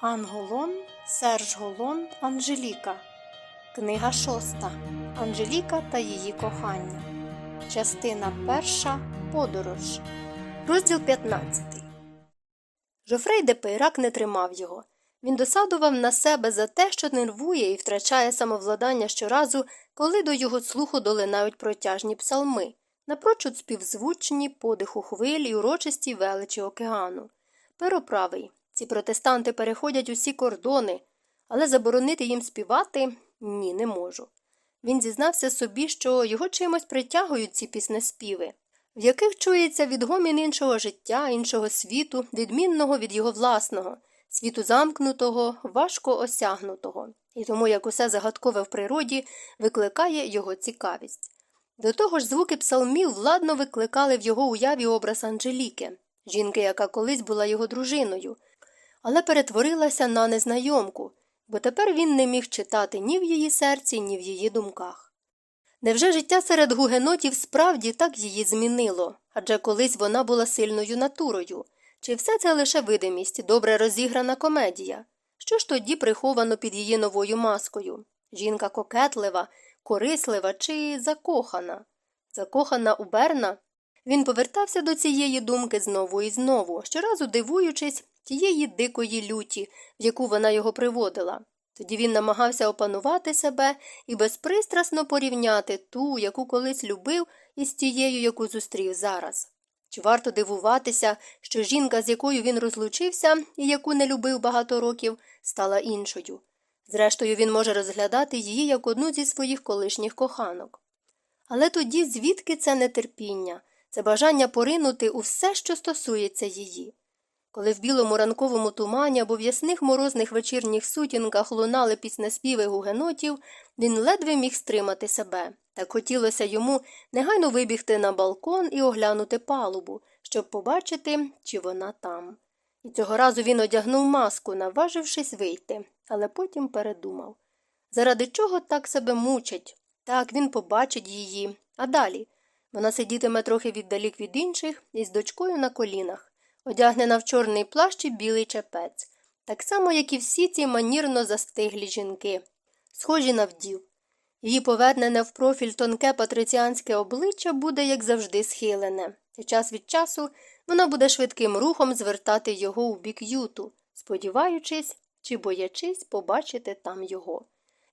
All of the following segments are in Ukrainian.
Анголон, Серж Голон, Анжеліка. Книга шоста. Анжеліка та її кохання. Частина перша. Подорож. Розділ 15. Жофрей де Пейрак не тримав його. Він досадував на себе за те, що нервує і втрачає самовладання щоразу, коли до його слуху долинають протяжні псалми, напрочуд співзвучні подиху хвиль і урочисті величі океану. Пероправий. Ці протестанти переходять усі кордони, але заборонити їм співати ні, не можу. Він зізнався собі, що його чимось притягують ці піснеспіви, в яких чується відгомін іншого життя, іншого світу, відмінного від його власного, світу замкнутого, важко осягнутого, і тому як усе загадкове в природі викликає його цікавість. До того ж, звуки псалмів владно викликали в його уяві образ Анжеліки, жінки, яка колись була його дружиною, але перетворилася на незнайомку, бо тепер він не міг читати ні в її серці, ні в її думках. Невже життя серед гугенотів справді так її змінило, адже колись вона була сильною натурою, чи все це лише видимість, добре розіграна комедія? Що ж тоді приховано під її новою маскою? Жінка кокетлива, корислива чи закохана? Закохана у Берна? Він повертався до цієї думки знову і знову, щоразу дивуючись тієї дикої люті, в яку вона його приводила. Тоді він намагався опанувати себе і безпристрасно порівняти ту, яку колись любив, із тією, яку зустрів зараз. Чи варто дивуватися, що жінка, з якою він розлучився і яку не любив багато років, стала іншою? Зрештою, він може розглядати її як одну зі своїх колишніх коханок. Але тоді звідки це нетерпіння, це бажання поринути у все, що стосується її. Коли в білому ранковому тумані або в ясних морозних вечірніх сутінках лунали піснеспіви гугенотів, він ледве міг стримати себе. Так хотілося йому негайно вибігти на балкон і оглянути палубу, щоб побачити, чи вона там. І цього разу він одягнув маску, наважившись вийти, але потім передумав. Заради чого так себе мучать? Так він побачить її. А далі вона сидітиме трохи віддалік від інших із дочкою на колінах одягнена в чорний плащ і білий чепець, так само, як і всі ці манірно застиглі жінки, схожі на вдів. Її повернене в профіль тонке патриціанське обличчя буде, як завжди, схилене, і час від часу вона буде швидким рухом звертати його у бік юту, сподіваючись чи боячись побачити там його.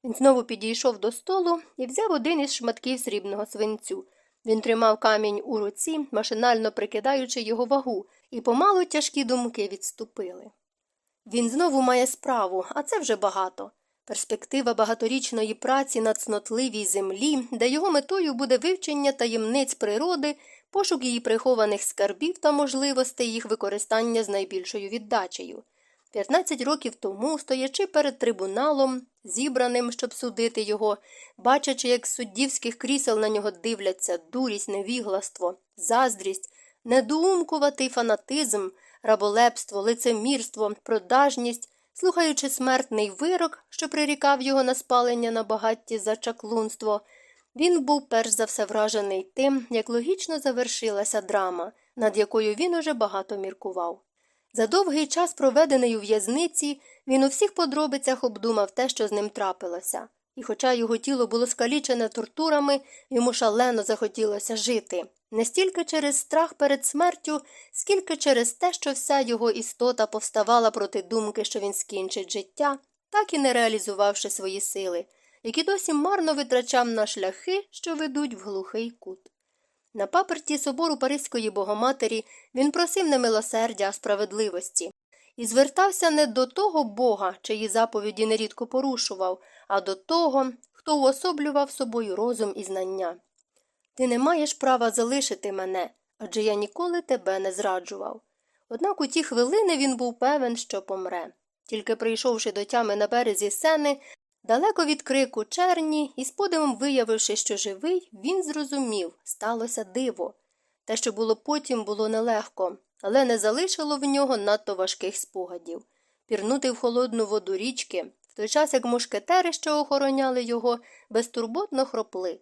Він знову підійшов до столу і взяв один із шматків срібного свинцю. Він тримав камінь у руці, машинально прикидаючи його вагу, і помалу тяжкі думки відступили. Він знову має справу, а це вже багато. Перспектива багаторічної праці на цнотливій землі, де його метою буде вивчення таємниць природи, пошук її прихованих скарбів та можливостей їх використання з найбільшою віддачею. 15 років тому, стоячи перед трибуналом, зібраним, щоб судити його, бачачи, як з суддівських крісел на нього дивляться дурість, невігластво, заздрість, недоумкуватий фанатизм, раболепство, лицемірство, продажність, слухаючи смертний вирок, що прирікав його на спалення на багатті за чаклунство, він був перш за все вражений тим, як логічно завершилася драма, над якою він уже багато міркував. За довгий час, проведений у в'язниці, він у всіх подробицях обдумав те, що з ним трапилося, і, хоча його тіло було скалічене тортурами, йому шалено захотілося жити, не стільки через страх перед смертю, скільки через те, що вся його істота повставала проти думки, що він скінчить життя, так і не реалізувавши свої сили, які досі марно витрачав на шляхи, що ведуть в глухий кут. На паперті собору Паризької Богоматері він просив не милосердя, а справедливості, і звертався не до того Бога, чиї заповіді нерідко порушував, а до того, хто уособлював собою розум і знання. Ти не маєш права залишити мене, адже я ніколи тебе не зраджував. Однак у ті хвилини він був певен, що помре. Тільки прийшовши до тями на березі сени, Далеко від крику черні і з подивом виявивши, що живий, він зрозумів сталося диво. Те, що було потім, було нелегко, але не залишило в нього надто важких спогадів. Пірнути в холодну воду річки, в той час як мушкетери, що охороняли його, безтурботно хропли,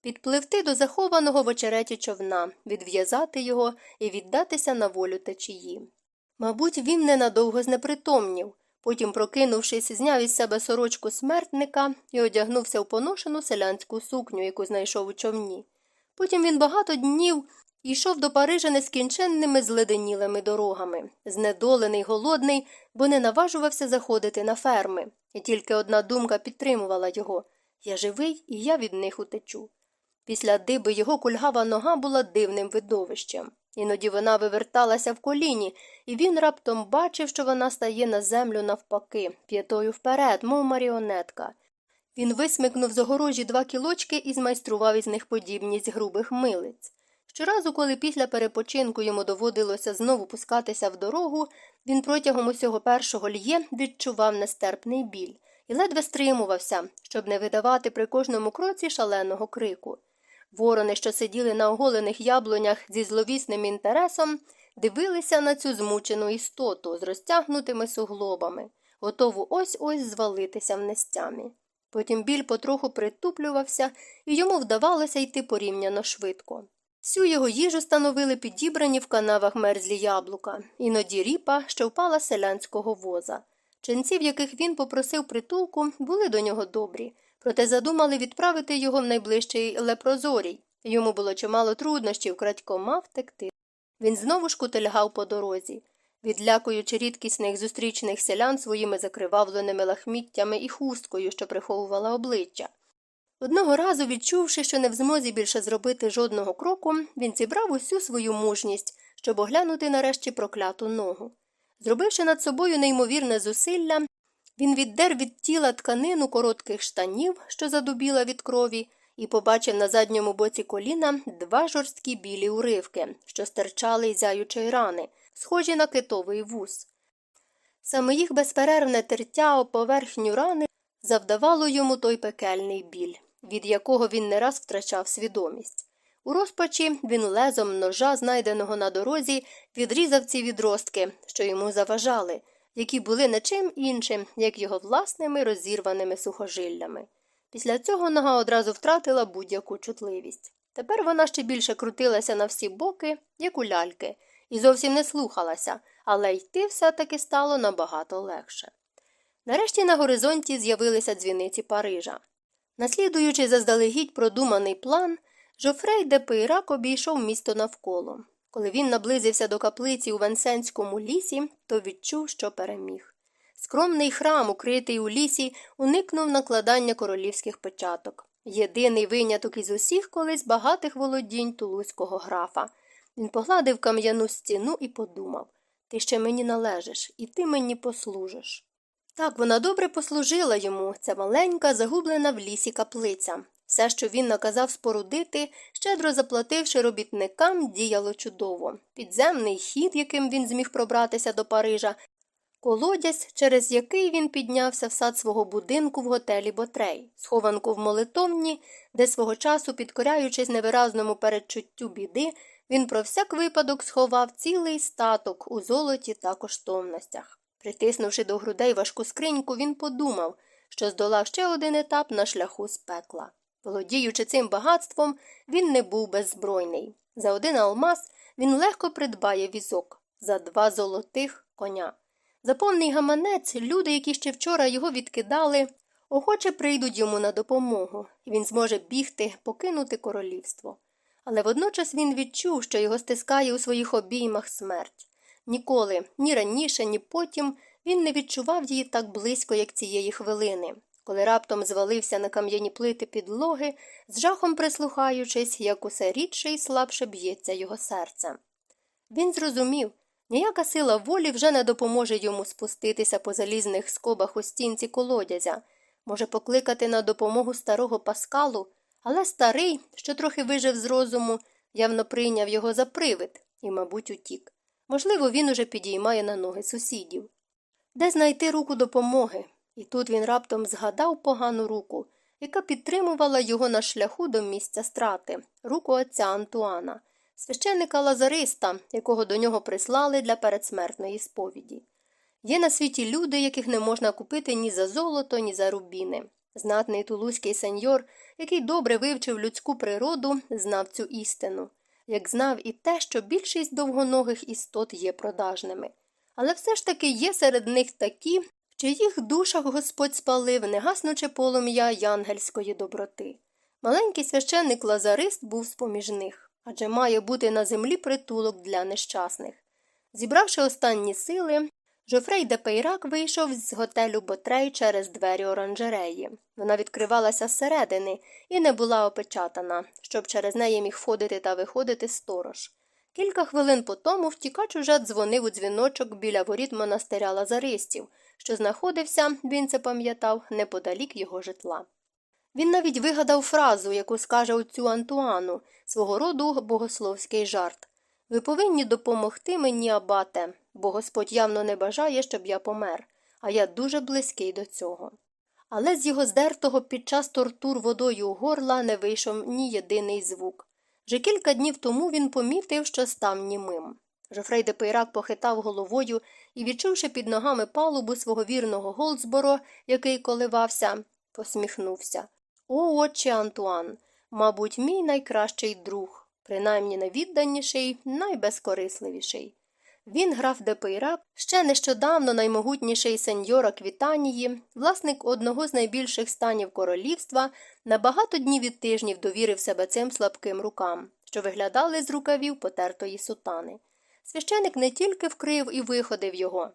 підпливти до захованого в очереті човна, відв'язати його і віддатися на волю течії. Мабуть, він ненадовго знепритомнів Потім, прокинувшись, зняв із себе сорочку смертника і одягнувся в поношену селянську сукню, яку знайшов у човні. Потім він багато днів йшов до Парижа нескінченними зледенілими дорогами, знедолений, голодний, бо не наважувався заходити на ферми, і тільки одна думка підтримувала його я живий, і я від них утечу. Після диби його кульгава нога була дивним видовищем. Іноді вона виверталася в коліні, і він раптом бачив, що вона стає на землю навпаки, п'ятою вперед, мов маріонетка. Він висмикнув з огорожі два кілочки і змайстрував із них подібність грубих милиць. Щоразу, коли після перепочинку йому доводилося знову пускатися в дорогу, він протягом усього першого льє відчував нестерпний біль і ледве стримувався, щоб не видавати при кожному кроці шаленого крику. Ворони, що сиділи на оголених яблунях зі зловісним інтересом, дивилися на цю змучену істоту з розтягнутими суглобами, готову ось ось звалитися в нестямі. Потім біль потроху притуплювався, і йому вдавалося йти порівняно швидко. Всю його їжу становили підібрані в канавах мерзлі яблука, іноді ріпа, що впала селянського воза. Ченці, в яких він попросив притулку, були до нього добрі, проте задумали відправити його в найближчий лепрозорій. Йому було чимало труднощів, крадько мав втекти. Він знову шкутильгав по дорозі, відлякуючи рідкісних зустрічних селян своїми закривавленими лахміттями і хусткою, що приховувала обличчя. Одного разу, відчувши, що не в змозі більше зробити жодного кроку, він зібрав усю свою мужність, щоб оглянути нарешті прокляту ногу. Зробивши над собою неймовірне зусилля, він віддер від тіла тканину коротких штанів, що задубіла від крові, і побачив на задньому боці коліна два жорсткі білі уривки, що стирчали із зяючої рани, схожі на китовий вус. Саме їх безперервне тертя об поверхню рани завдавало йому той пекельний біль, від якого він не раз втрачав свідомість. У розпачі він лезом ножа, знайденого на дорозі, відрізав ці відростки, що йому заважали, які були не чим іншим, як його власними розірваними сухожиллями. Після цього нога одразу втратила будь-яку чутливість. Тепер вона ще більше крутилася на всі боки, як у ляльки, і зовсім не слухалася, але йти все таки стало набагато легше. Нарешті на горизонті з'явилися дзвіниці Парижа. Наслідуючи заздалегідь продуманий план, Жофрей де Пейрак обійшов місто навколо. Коли він наблизився до каплиці у Венсенському лісі, то відчув, що переміг. Скромний храм, укритий у лісі, уникнув накладання королівських печаток. Єдиний виняток із усіх колись багатих володінь тулузького графа. Він погладив кам'яну стіну і подумав Ти ще мені належиш, і ти мені послужиш. Так вона добре послужила йому, ця маленька, загублена в лісі каплиця. Все, що він наказав спорудити, щедро заплативши робітникам, діяло чудово. Підземний хід, яким він зміг пробратися до Парижа, колодязь, через який він піднявся в сад свого будинку в готелі Ботрей, схованку в молитовні, де свого часу, підкоряючись невиразному передчуттю біди, він про всяк випадок сховав цілий статок у золоті та коштовностях. Притиснувши до грудей важку скриньку, він подумав, що здолав ще один етап на шляху з пекла. Володіючи цим багатством, він не був беззбройний. За один алмаз він легко придбає візок, за два золотих коня. За повний гаманець люди, які ще вчора його відкидали, охоче прийдуть йому на допомогу, і він зможе бігти, покинути королівство. Але водночас він відчув, що його стискає у своїх обіймах смерть. Ніколи, ні раніше, ні потім він не відчував її так близько, як цієї хвилини коли раптом звалився на кам'яні плити підлоги, з жахом прислухаючись, як усе рідше і слабше б'ється його серце. Він зрозумів ніяка сила волі вже не допоможе йому спуститися по залізних скобах у стінці колодязя, може покликати на допомогу старого паскалу, але старий, що трохи вижив з розуму, явно прийняв його за привид і, мабуть, утік. Можливо, він уже підіймає на ноги сусідів. Де знайти руку допомоги? І тут він раптом згадав погану руку, яка підтримувала його на шляху до місця страти, руку отця Антуана, священника Лазариста, якого до нього прислали для передсмертної сповіді. Є на світі люди, яких не можна купити ні за золото, ні за рубіни. Знатний тулузький сеньор, який добре вивчив людську природу, знав цю істину, як знав і те, що більшість довгоногих істот є продажними. Але все ж таки є серед них такі, чиїх душах Господь спалив, не гаснуче полум'я янгельської доброти. Маленький священник Лазарист був з поміж них, адже має бути на землі притулок для нещасних. Зібравши останні сили, Жофрей де Пейрак вийшов з готелю Ботрей через двері оранжереї. Вона відкривалася зсередини і не була опечатана, щоб через неї міг входити та виходити сторож. Кілька хвилин по тому втікач уже дзвонив у дзвіночок біля воріт монастиря Лазаристів, що знаходився, він це пам'ятав, неподалік його житла. Він навіть вигадав фразу, яку скаже отцю Антуану, свого роду богословський жарт. Ви повинні допомогти мені, абате, бо Господь явно не бажає, щоб я помер, а я дуже близький до цього. Але з його здертого під час тортур водою у горла не вийшов ні єдиний звук. Вже кілька днів тому він помітив, що став німим. Жофрей де Пейрак похитав головою і, відчувши під ногами палубу свого вірного Голдсборо, який коливався, посміхнувся. О, отець Антуан, мабуть, мій найкращий друг, принаймні найвідданіший, найбезкорисливіший. Він граф де Пейрак, ще нещодавно наймогутніший сеньйора Аквітанії, власник одного з найбільших станів королівства, на багато днів і тижнів довірив себе цим слабким рукам, що виглядали з рукавів потертої сутани. Священик не тільки вкрив і виходив його,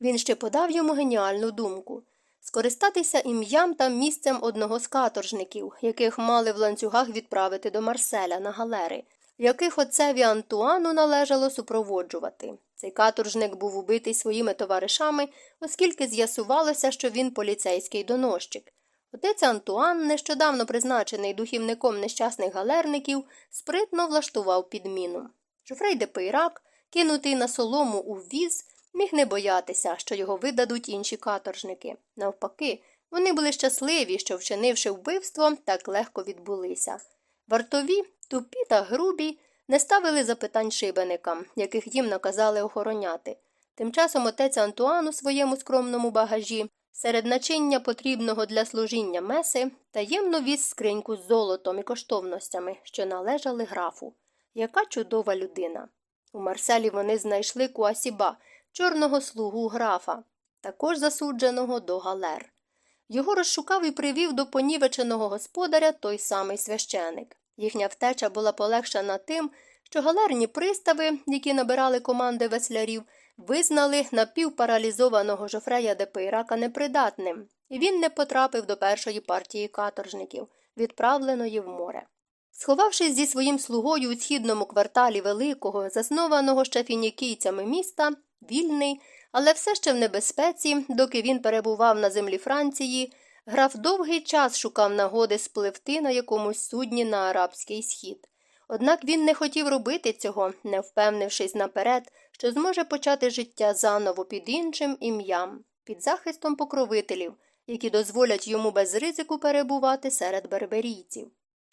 він ще подав йому геніальну думку скористатися ім'ям та місцем одного з каторжників, яких мали в ланцюгах відправити до Марселя на галери, яких отцеві Антуану належало супроводжувати. Цей каторжник був убитий своїми товаришами, оскільки з'ясувалося, що він поліцейський доносчик. Отець Антуан, нещодавно призначений духівником нещасних галерників, спритно влаштував підміну. Жоффрей де Пейрак, кинутий на солому у віз, міг не боятися, що його видадуть інші каторжники. Навпаки, вони були щасливі, що, вчинивши вбивство, так легко відбулися. Вартові, тупі та грубі, не ставили запитань шибеникам, яких їм наказали охороняти. Тим часом отець Антуан у своєму скромному багажі, серед начиння потрібного для служіння меси, таємно віз скриньку з золотом і коштовностями, що належали графу. Яка чудова людина. У Марселі вони знайшли Куасіба, чорного слугу графа, також засудженого до галер. Його розшукав і привів до понівеченого господаря той самий священик. Їхня втеча була полегшена тим, що галерні пристави, які набирали команди веслярів, визнали напівпаралізованого жофрея де непридатним, і він не потрапив до першої партії каторжників, відправленої в море. Сховавшись зі своїм слугою у східному кварталі великого, заснованого ще фінікійцями міста, вільний, але все ще в небезпеці, доки він перебував на землі Франції, граф довгий час шукав нагоди спливти на якомусь судні на арабський схід. Однак він не хотів робити цього, не впевнившись наперед, що зможе почати життя заново під іншим ім'ям, під захистом покровителів, які дозволять йому без ризику перебувати серед берберійців.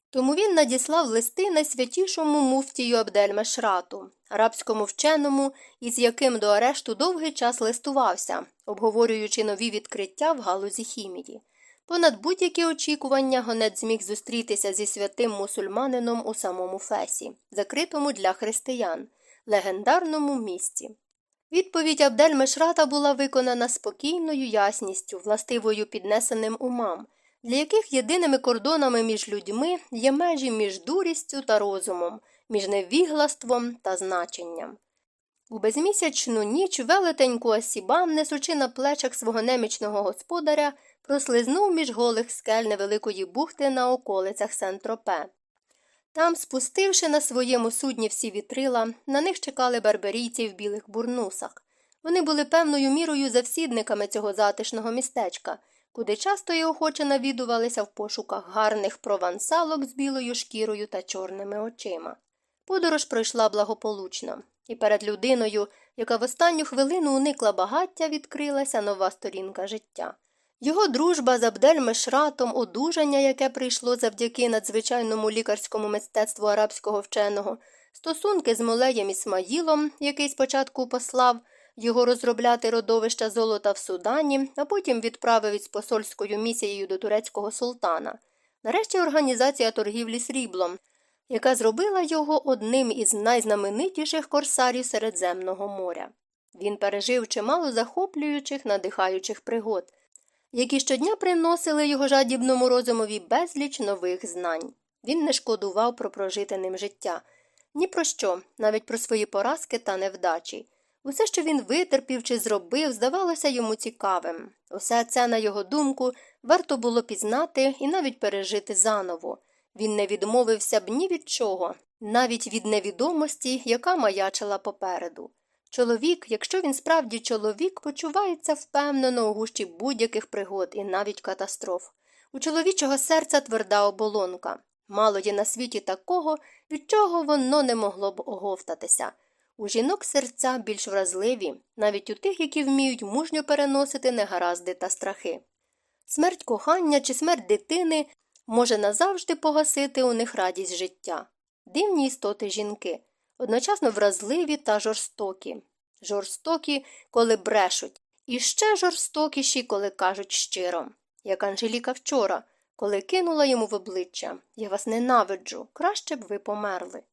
Тому він надіслав листи найсвятішому муфтію Абдельмешрату, арабському вченому, із яким до арешту довгий час листувався, обговорюючи нові відкриття в галузі хімії. Понад будь-які очікування гонець зміг зустрітися зі святим мусульманином у самому Фесі, закритому для християн, легендарному місці. Відповідь Абдель-Мешрата була виконана спокійною ясністю, властивою піднесеним умам, для яких єдиними кордонами між людьми є межі між дурістю та розумом, між невіглаством та значенням. У безмісячну ніч велетеньку Асібам, несучи на плечах свого немічного господаря, прослизнув між голих скель невеликої бухти на околицях Сент-Тропе. Там, спустивши на своєму судні всі вітрила, на них чекали барберійці в білих бурнусах. Вони були певною мірою завсідниками цього затишного містечка, куди часто і охоче навідувалися в пошуках гарних провансалок з білою шкірою та чорними очима. Подорож пройшла благополучно, і перед людиною, яка в останню хвилину уникла багаття, відкрилася нова сторінка життя. Його дружба з Абдель-Мешратом, одужання, яке прийшло завдяки надзвичайному лікарському мистецтву арабського вченого, стосунки з Молеєм Ісмаїлом, який спочатку послав його розробляти родовища золота в Судані, а потім відправив із посольською місією до турецького султана. Нарешті організація торгівлі сріблом, яка зробила його одним із найзнаменитіших корсарів Середземного моря. Він пережив чимало захоплюючих, надихаючих пригод, які щодня приносили його жадібному розумові безліч нових знань. Він не шкодував про прожите ним життя. Ні про що, навіть про свої поразки та невдачі. Усе, що він витерпів чи зробив, здавалося йому цікавим. Усе це, на його думку, варто було пізнати і навіть пережити заново. Він не відмовився б ні від чого, навіть від невідомості, яка маячила попереду. Чоловік, якщо він справді чоловік, почувається впевнено у гущі будь-яких пригод і навіть катастроф. У чоловічого серця тверда оболонка. Мало є на світі такого, від чого воно не могло б оговтатися. У жінок серця більш вразливі, навіть у тих, які вміють мужньо переносити негаразди та страхи. Смерть кохання чи смерть дитини може назавжди погасити у них радість життя. Дивні істоти жінки, одночасно вразливі та жорстокі. Жорстокі, коли брешуть, і ще жорстокіші, коли кажуть щиро, як Анжеліка вчора, коли кинула йому в обличчя Я вас ненавиджу, краще б ви померли.